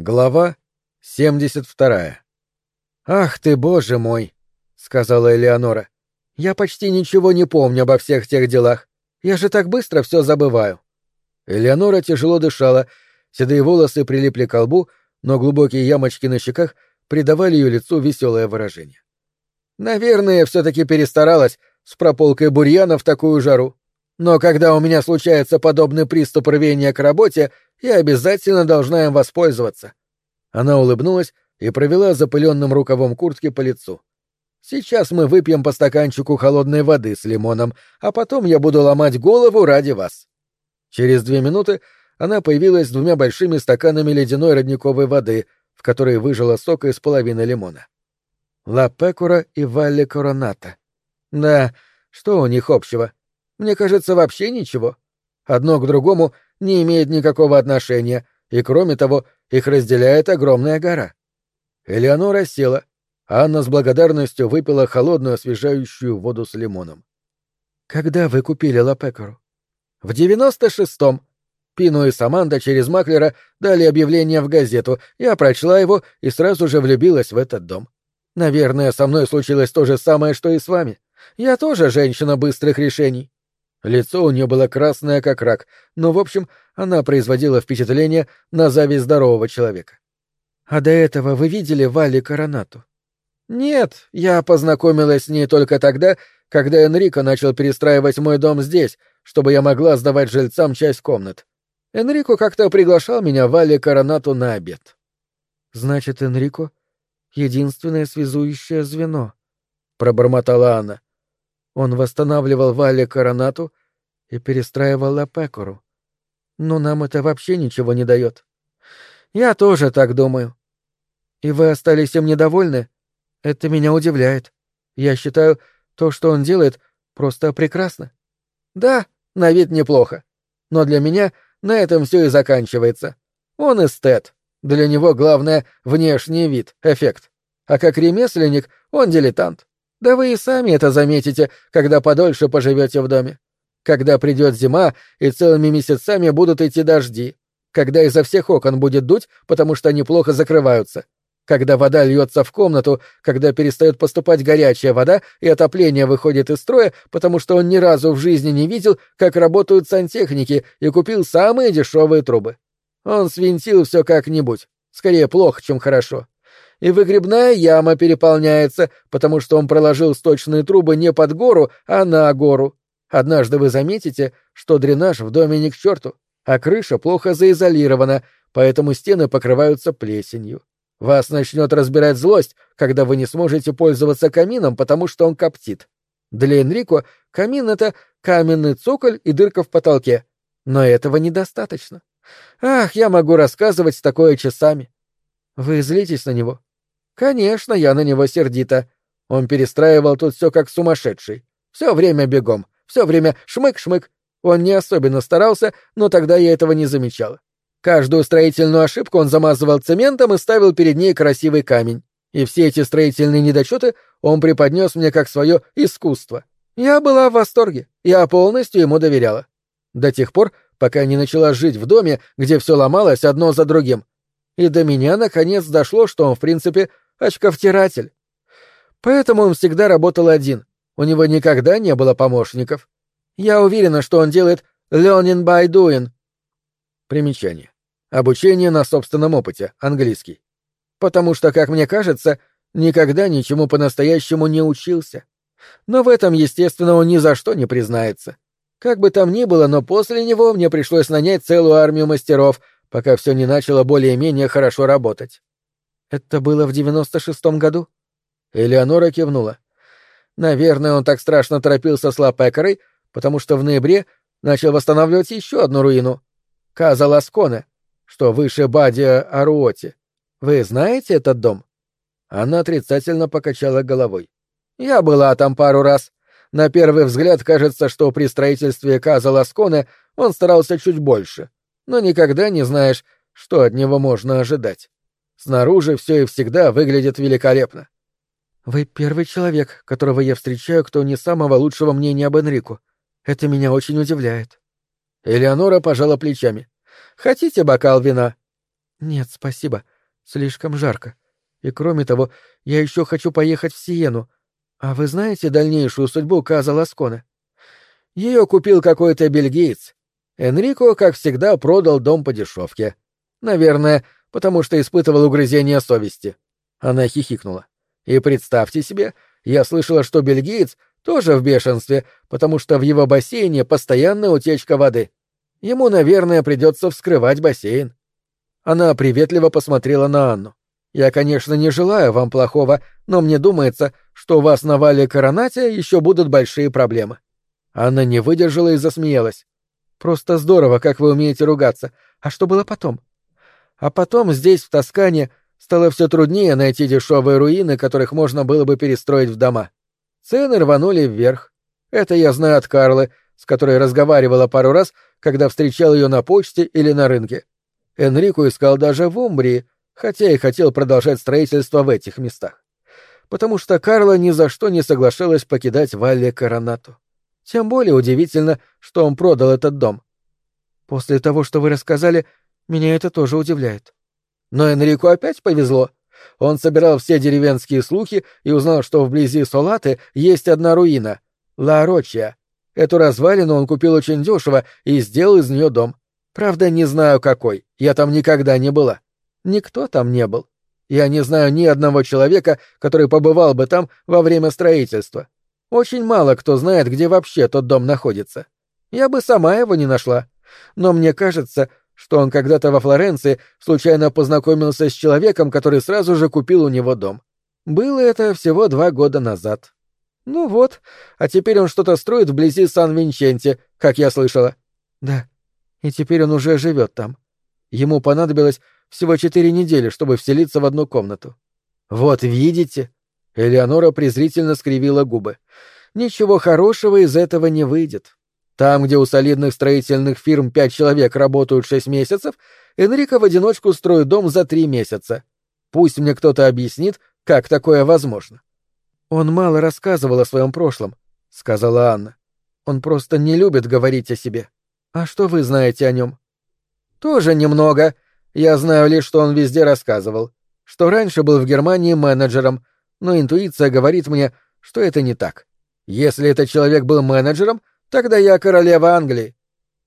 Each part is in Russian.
Глава 72. «Ах ты, боже мой!» — сказала Элеонора. «Я почти ничего не помню обо всех тех делах. Я же так быстро все забываю». Элеонора тяжело дышала, седые волосы прилипли к лбу, но глубокие ямочки на щеках придавали ее лицу веселое выражение. «Наверное, все-таки перестаралась с прополкой бурьяна в такую жару. Но когда у меня случается подобный приступ рвения к работе, я обязательно должна им воспользоваться. Она улыбнулась и провела запыленным рукавом куртки по лицу. Сейчас мы выпьем по стаканчику холодной воды с лимоном, а потом я буду ломать голову ради вас. Через две минуты она появилась с двумя большими стаканами ледяной родниковой воды, в которой выжила сок из половины лимона. Ла Пекура и Валли Короната. Да, что у них общего? Мне кажется, вообще ничего. Одно к другому не имеет никакого отношения, и, кроме того, их разделяет огромная гора. Элеонора села, а Анна с благодарностью выпила холодную освежающую воду с лимоном. «Когда вы купили Лапекару?» «В девяносто шестом. Пину и Саманда через Маклера дали объявление в газету, я прочла его и сразу же влюбилась в этот дом. Наверное, со мной случилось то же самое, что и с вами. Я тоже женщина быстрых решений. Лицо у нее было красное, как рак, но, в общем, она производила впечатление на зависть здорового человека. «А до этого вы видели Вали Коронату?» «Нет, я познакомилась с ней только тогда, когда Энрико начал перестраивать мой дом здесь, чтобы я могла сдавать жильцам часть комнат. Энрико как-то приглашал меня в Вали Коронату на обед». «Значит, Энрико — единственное связующее звено», — пробормотала Анна. Он восстанавливал Вале Коронату и перестраивал Лапекору. Но нам это вообще ничего не дает. Я тоже так думаю. И вы остались им недовольны? Это меня удивляет. Я считаю, то, что он делает, просто прекрасно. Да, на вид неплохо. Но для меня на этом все и заканчивается. Он эстет. Для него главное — внешний вид, эффект. А как ремесленник он дилетант. Да вы и сами это заметите, когда подольше поживете в доме. Когда придет зима, и целыми месяцами будут идти дожди. Когда изо всех окон будет дуть, потому что они плохо закрываются. Когда вода льется в комнату, когда перестает поступать горячая вода, и отопление выходит из строя, потому что он ни разу в жизни не видел, как работают сантехники, и купил самые дешевые трубы. Он свинтил все как-нибудь. Скорее плохо, чем хорошо и выгребная яма переполняется, потому что он проложил сточные трубы не под гору, а на гору. Однажды вы заметите, что дренаж в доме не к черту, а крыша плохо заизолирована, поэтому стены покрываются плесенью. Вас начнет разбирать злость, когда вы не сможете пользоваться камином, потому что он коптит. Для Энрико камин — это каменный цоколь и дырка в потолке. Но этого недостаточно. Ах, я могу рассказывать такое часами. Вы злитесь на него? Конечно, я на него сердита. Он перестраивал тут все как сумасшедший. Все время бегом, все время шмык-шмык. Он не особенно старался, но тогда я этого не замечала. Каждую строительную ошибку он замазывал цементом и ставил перед ней красивый камень. И все эти строительные недочеты он преподнес мне как свое искусство. Я была в восторге, я полностью ему доверяла. До тех пор, пока не начала жить в доме, где все ломалось одно за другим. И до меня наконец дошло, что он, в принципе, очковтиратель. Поэтому он всегда работал один, у него никогда не было помощников. Я уверена, что он делает learning by doing. Примечание. Обучение на собственном опыте, английский. Потому что, как мне кажется, никогда ничему по-настоящему не учился. Но в этом, естественно, он ни за что не признается. Как бы там ни было, но после него мне пришлось нанять целую армию мастеров, пока все не начало более-менее хорошо работать. Это было в девяносто шестом году? Элеонора кивнула. Наверное, он так страшно торопился с Лапекарой, потому что в ноябре начал восстанавливать еще одну руину — Каза Ласконе, что выше Бадия Аруоти. Вы знаете этот дом? Она отрицательно покачала головой. Я была там пару раз. На первый взгляд кажется, что при строительстве Каза Ласконе он старался чуть больше, но никогда не знаешь, что от него можно ожидать. Снаружи все и всегда выглядит великолепно. Вы первый человек, которого я встречаю, кто не самого лучшего мнения об Энрику. Это меня очень удивляет. Элеонора пожала плечами. Хотите бокал вина? Нет, спасибо. Слишком жарко. И кроме того, я еще хочу поехать в Сиену. А вы знаете дальнейшую судьбу Каза Ласкона? Ее купил какой-то бельгиец. Энрико, как всегда, продал дом по дешевке. Наверное, потому что испытывал угрызение совести. Она хихикнула. И представьте себе, я слышала, что бельгиец тоже в бешенстве, потому что в его бассейне постоянная утечка воды. Ему, наверное, придется вскрывать бассейн. Она приветливо посмотрела на Анну. «Я, конечно, не желаю вам плохого, но мне думается, что у вас на Вале Коронате еще будут большие проблемы». Анна не выдержала и засмеялась. «Просто здорово, как вы умеете ругаться. А что было потом?» «А потом здесь, в Тоскане, стало все труднее найти дешевые руины, которых можно было бы перестроить в дома. Цены рванули вверх. Это я знаю от Карлы, с которой разговаривала пару раз, когда встречал ее на почте или на рынке. Энрику искал даже в Умбрии, хотя и хотел продолжать строительство в этих местах. Потому что Карла ни за что не соглашалась покидать Валле Коронату. Тем более удивительно, что он продал этот дом. После того, что вы рассказали, меня это тоже удивляет. Но Энрику опять повезло. Он собирал все деревенские слухи и узнал, что вблизи Солаты есть одна руина — Ла Рочья. Эту развалину он купил очень дешево и сделал из нее дом. Правда, не знаю какой, я там никогда не была. Никто там не был. Я не знаю ни одного человека, который побывал бы там во время строительства. Очень мало кто знает, где вообще тот дом находится. Я бы сама его не нашла. Но мне кажется, что он когда-то во Флоренции случайно познакомился с человеком, который сразу же купил у него дом. Было это всего два года назад. Ну вот, а теперь он что-то строит вблизи Сан-Винченте, как я слышала. Да, и теперь он уже живет там. Ему понадобилось всего четыре недели, чтобы вселиться в одну комнату. Вот видите? Элеонора презрительно скривила губы. Ничего хорошего из этого не выйдет. Там, где у солидных строительных фирм пять человек работают шесть месяцев, Энрико в одиночку строит дом за три месяца. Пусть мне кто-то объяснит, как такое возможно. Он мало рассказывал о своем прошлом, сказала Анна. Он просто не любит говорить о себе. А что вы знаете о нем? Тоже немного. Я знаю лишь, что он везде рассказывал. Что раньше был в Германии менеджером, но интуиция говорит мне, что это не так. Если этот человек был менеджером, Тогда я королева Англии.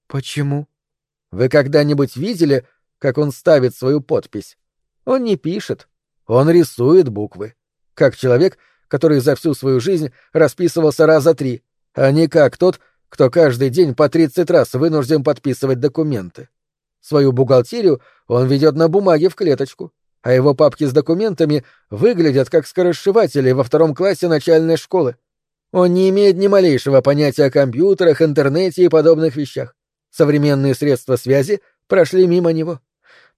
Почему? Вы когда-нибудь видели, как он ставит свою подпись? Он не пишет, он рисует буквы. Как человек, который за всю свою жизнь расписывался раза три, а не как тот, кто каждый день по тридцать раз вынужден подписывать документы. Свою бухгалтерию он ведет на бумаге в клеточку, а его папки с документами выглядят как скоросшиватели во втором классе начальной школы. Он не имеет ни малейшего понятия о компьютерах, интернете и подобных вещах. Современные средства связи прошли мимо него.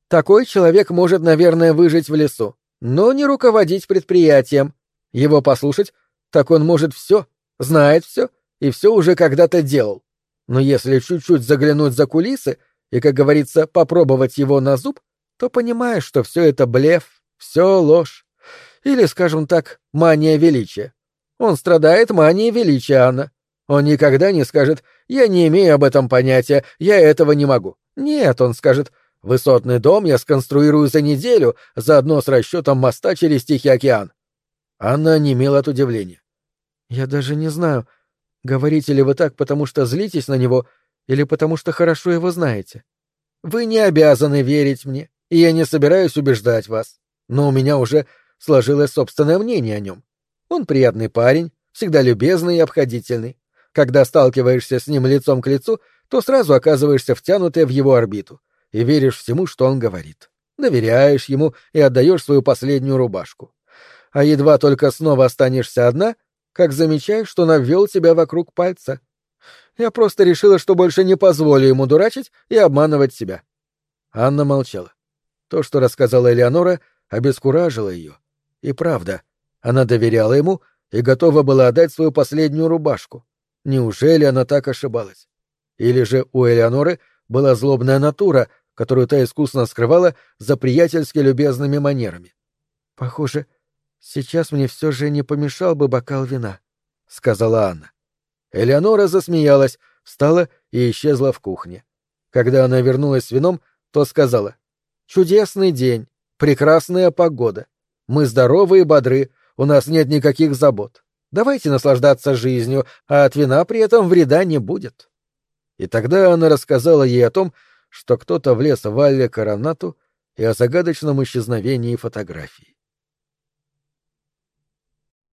Такой человек может, наверное, выжить в лесу, но не руководить предприятием. Его послушать, так он может все, знает все и все уже когда-то делал. Но если чуть-чуть заглянуть за кулисы и, как говорится, попробовать его на зуб, то понимаешь, что все это блеф, все ложь. Или, скажем так, мания величия. Он страдает манией величия, Анна. Он никогда не скажет «я не имею об этом понятия, я этого не могу». Нет, он скажет «высотный дом я сконструирую за неделю, заодно с расчетом моста через Тихий океан». Анна онемела от удивления. «Я даже не знаю, говорите ли вы так, потому что злитесь на него или потому что хорошо его знаете. Вы не обязаны верить мне, и я не собираюсь убеждать вас, но у меня уже сложилось собственное мнение о нем. Он приятный парень, всегда любезный и обходительный. Когда сталкиваешься с ним лицом к лицу, то сразу оказываешься втянутый в его орбиту и веришь всему, что он говорит. Доверяешь ему и отдаешь свою последнюю рубашку. А едва только снова останешься одна, как замечаешь, что он обвел тебя вокруг пальца. Я просто решила, что больше не позволю ему дурачить и обманывать себя. Анна молчала. То, что рассказала Элеонора, обескуражило ее. И правда, она доверяла ему и готова была отдать свою последнюю рубашку. Неужели она так ошибалась? Или же у Элеоноры была злобная натура, которую та искусно скрывала за приятельски любезными манерами? — Похоже, сейчас мне все же не помешал бы бокал вина, — сказала Анна. Элеонора засмеялась, встала и исчезла в кухне. Когда она вернулась с вином, то сказала — Чудесный день, прекрасная погода. Мы здоровы и бодры, у нас нет никаких забот. Давайте наслаждаться жизнью, а от вина при этом вреда не будет. И тогда она рассказала ей о том, что кто-то влез в Алле Коронату и о загадочном исчезновении фотографий.